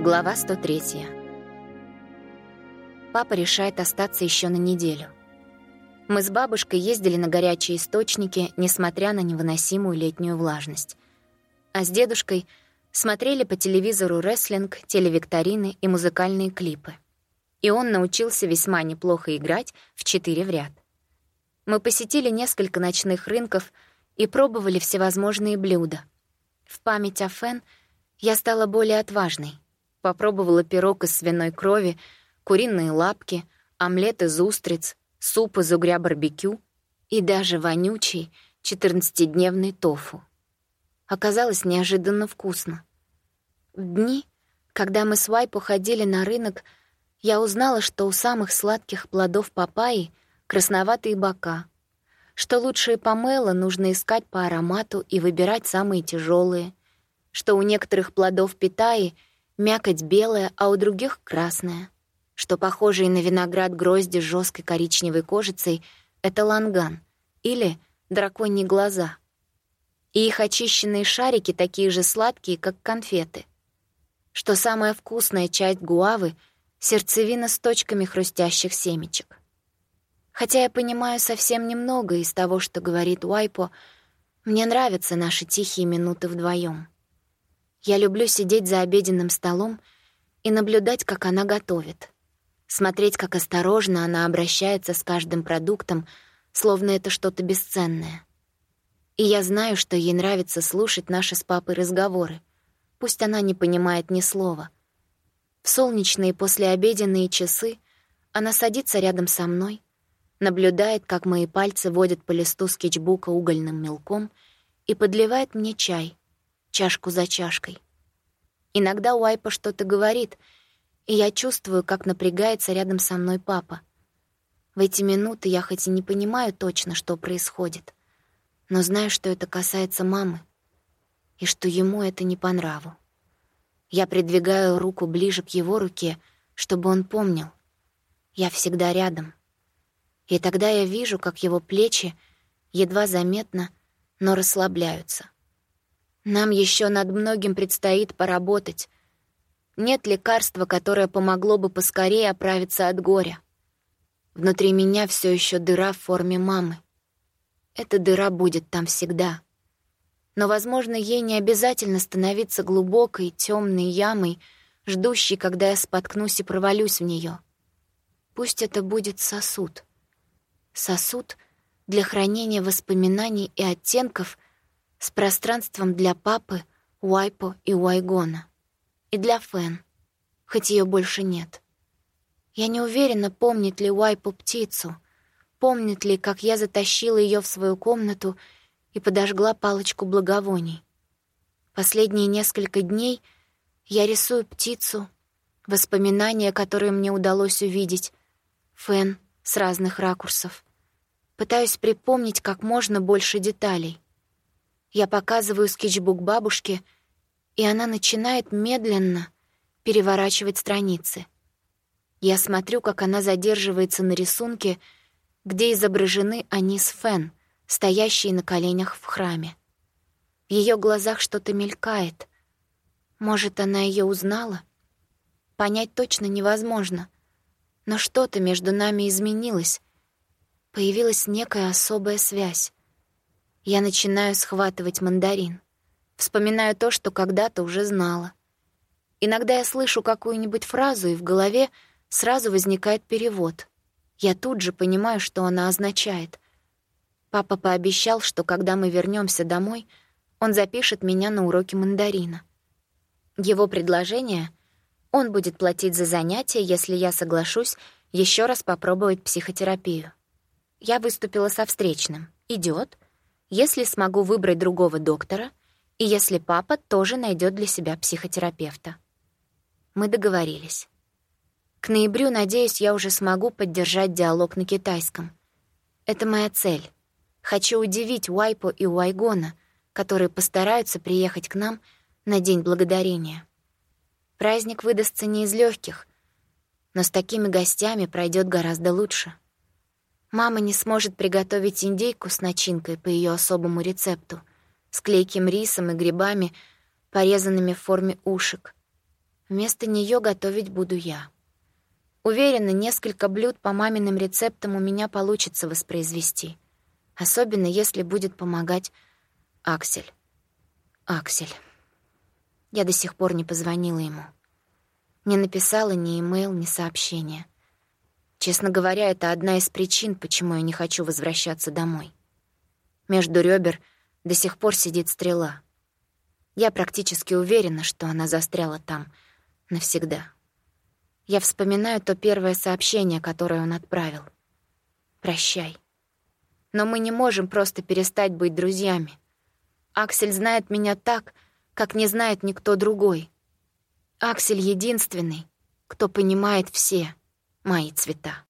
Глава 103. Папа решает остаться еще на неделю. Мы с бабушкой ездили на горячие источники, несмотря на невыносимую летнюю влажность. А с дедушкой смотрели по телевизору рестлинг, телевикторины и музыкальные клипы. И он научился весьма неплохо играть в четыре в ряд. Мы посетили несколько ночных рынков и пробовали всевозможные блюда. В память о Фен я стала более отважной — Попробовала пирог из свиной крови, куриные лапки, омлет из устриц, суп из угря барбекю и даже вонючий 14-дневный тофу. Оказалось неожиданно вкусно. В дни, когда мы с Вайпо ходили на рынок, я узнала, что у самых сладких плодов папайи красноватые бока, что лучшие помело нужно искать по аромату и выбирать самые тяжелые, что у некоторых плодов питаи — Мякоть белая, а у других — красная. Что похожие на виноград грозди с жесткой коричневой кожицей — это ланган или драконьи глаза. И их очищенные шарики такие же сладкие, как конфеты. Что самая вкусная часть гуавы — сердцевина с точками хрустящих семечек. Хотя я понимаю совсем немного из того, что говорит Уайпо, мне нравятся наши тихие минуты вдвоем. Я люблю сидеть за обеденным столом и наблюдать, как она готовит. Смотреть, как осторожно она обращается с каждым продуктом, словно это что-то бесценное. И я знаю, что ей нравится слушать наши с папой разговоры. Пусть она не понимает ни слова. В солнечные послеобеденные часы она садится рядом со мной, наблюдает, как мои пальцы водят по листу скетчбука угольным мелком и подливает мне чай, чашку за чашкой. Иногда Уайпа что-то говорит, и я чувствую, как напрягается рядом со мной папа. В эти минуты я хоть и не понимаю точно, что происходит, но знаю, что это касается мамы, и что ему это не по нраву. Я придвигаю руку ближе к его руке, чтобы он помнил. Я всегда рядом. И тогда я вижу, как его плечи едва заметно, но расслабляются — нам еще над многим предстоит поработать. Нет лекарства, которое помогло бы поскорее оправиться от горя. Внутри меня все еще дыра в форме мамы. Эта дыра будет там всегда. Но, возможно, ей не обязательно становиться глубокой, темной ямой, ждущей, когда я споткнусь и провалюсь в нее. Пусть это будет сосуд. Сосуд для хранения воспоминаний и оттенков — с пространством для папы, Уайпо и Уайгона. И для Фэн, хоть ее больше нет. Я не уверена, помнит ли Уайпо птицу, помнит ли, как я затащила ее в свою комнату и подожгла палочку благовоний. Последние несколько дней я рисую птицу, воспоминания, которые мне удалось увидеть, Фэн с разных ракурсов. Пытаюсь припомнить как можно больше деталей — я показываю скетчбук бабушке, и она начинает медленно переворачивать страницы. Я смотрю, как она задерживается на рисунке, где изображены они с Фен, стоящие на коленях в храме. В ее глазах что-то мелькает. Может, она ее узнала? Понять точно невозможно. Но что-то между нами изменилось. Появилась некая особая связь. Я начинаю схватывать мандарин. Вспоминаю то, что когда-то уже знала. Иногда я слышу какую-нибудь фразу, и в голове сразу возникает перевод. Я тут же понимаю, что она означает. Папа пообещал, что когда мы вернемся домой, он запишет меня на уроки мандарина. Его предложение — он будет платить за занятия, если я соглашусь еще раз попробовать психотерапию. Я выступила со встречным. Идет если смогу выбрать другого доктора и если папа тоже найдет для себя психотерапевта. Мы договорились. К ноябрю, надеюсь, я уже смогу поддержать диалог на китайском. Это моя цель. Хочу удивить Уайпо и Уайгона, которые постараются приехать к нам на День Благодарения. Праздник выдастся не из легких, но с такими гостями пройдет гораздо лучше. Мама не сможет приготовить индейку с начинкой по ее особому рецепту, с клейким рисом и грибами, порезанными в форме ушек. Вместо нее готовить буду я. Уверена, несколько блюд по маминым рецептам у меня получится воспроизвести. Особенно, если будет помогать Аксель. Аксель. Я до сих пор не позвонила ему. Не написала ни имейл, ни сообщение. Честно говоря, это одна из причин, почему я не хочу возвращаться домой. Между ребер до сих пор сидит стрела. Я практически уверена, что она застряла там навсегда. Я вспоминаю то первое сообщение, которое он отправил. «Прощай». Но мы не можем просто перестать быть друзьями. Аксель знает меня так, как не знает никто другой. Аксель единственный, кто понимает все мои цвета.